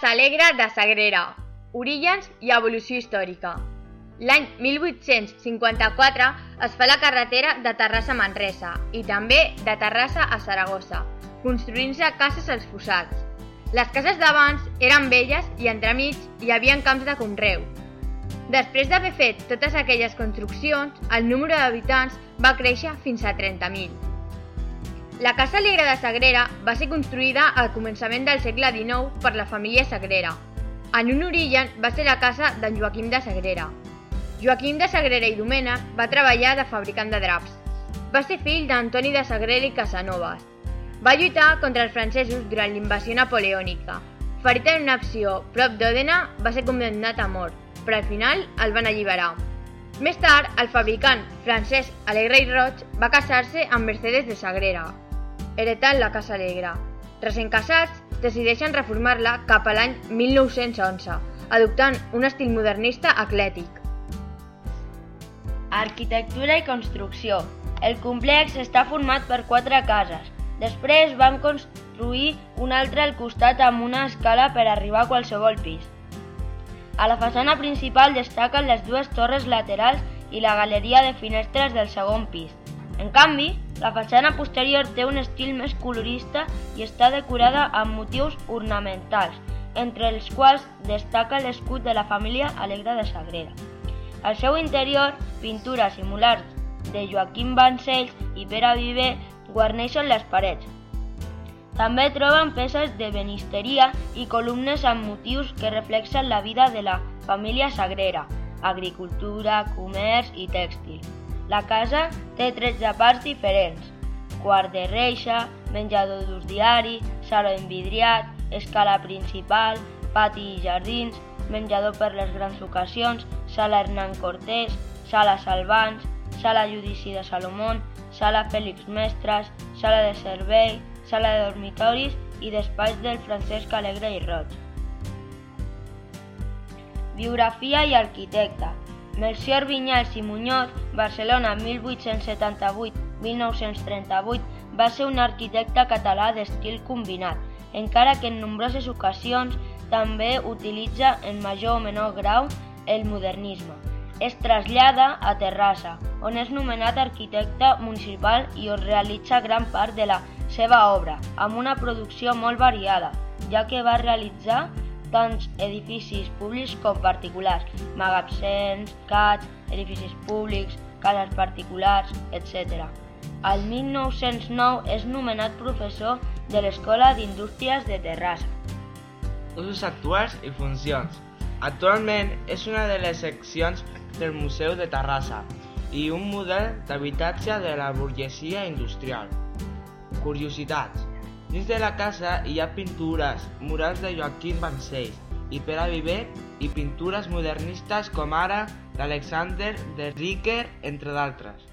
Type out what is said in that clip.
Casa Alegre de Sagrera. Orígens i evolució històrica. L'any 1854 es fa la carretera de Terrassa a Manresa i també de Terrassa a Saragossa, construint-se cases als fossats. Les cases d'abans eren velles i entremig hi havia camps de conreu. Després d'haver fet totes aquelles construccions, el número d'habitants va créixer fins a 30.000. La Casa Alegre de Sagrera va ser construïda al començament del segle XIX per la família Sagrera. En un origen va ser la casa d'en Joaquim de Sagrera. Joaquim de Sagrera i Domènech va treballar de fabricant de draps. Va ser fill d'Antoni de Sagrera i Casanovas. Va lluitar contra els francesos durant l'invasió napoleònica. Ferit en una acció prop d'Òdena, va ser condemnat a mort, però al final el van alliberar. Més tard, el fabricant Francesc Alegre i Roig va casar-se amb Mercedes de Sagrera, heretant la Casa Alegre. Recent casats, decideixen reformar-la cap a l'any 1911, adoptant un estil modernista eclètic. Arquitectura i construcció. El complex està format per quatre cases. Després van construir un altre al costat amb una escala per arribar a qualsevol pis. A la façana principal destaquen les dues torres laterals i la galeria de finestres del segon pis. En canvi, la façana posterior té un estil més colorista i està decorada amb motius ornamentals, entre els quals destaca l'escut de la família Alegre de Sagrera. Al seu interior, pintures similars de Joaquim Vancells i Pere Viver guarneixen les parets. També troben peces de benisteria i columnes amb motius que reflexen la vida de la família Sagrera, agricultura, comerç i tèxtil. La casa té 13 parts diferents, quart de reixa, menjador d'ús diari, saló envidriat, escala principal, pati i jardins, menjador per les grans ocasions, sala Hernán Cortés, sala Salvans, sala Judici de Salomón, sala Fèlix Mestres, sala de servei, sala de dormitoris i despatx del Francesc Alegre i Roig. Biografia i arquitecte. Melcior Vinyals i Muñoz, Barcelona 1878-1938, va ser un arquitecte català d'estil combinat, encara que en nombroses ocasions també utilitza en major o menor grau el modernisme. Es trasllada a Terrassa, on és nomenat arquitecte municipal i on realitza gran part de la seva obra, amb una producció molt variada, ja que va realitzar tants edificis públics com particulars, magatzems, cats, edificis públics, cases particulars, etc. Al 1909 és nomenat professor de l'Escola d'Indústries de Terrassa. Usos actuals i funcions. Actualment és una de les seccions del Museu de Terrassa i un model d'habitatge de la burgesia industrial. Curiositats. Dins de la casa hi ha pintures, murals de Joaquim Vancells i Pere Viver i pintures modernistes com ara d'Alexander de Ricker, entre d'altres.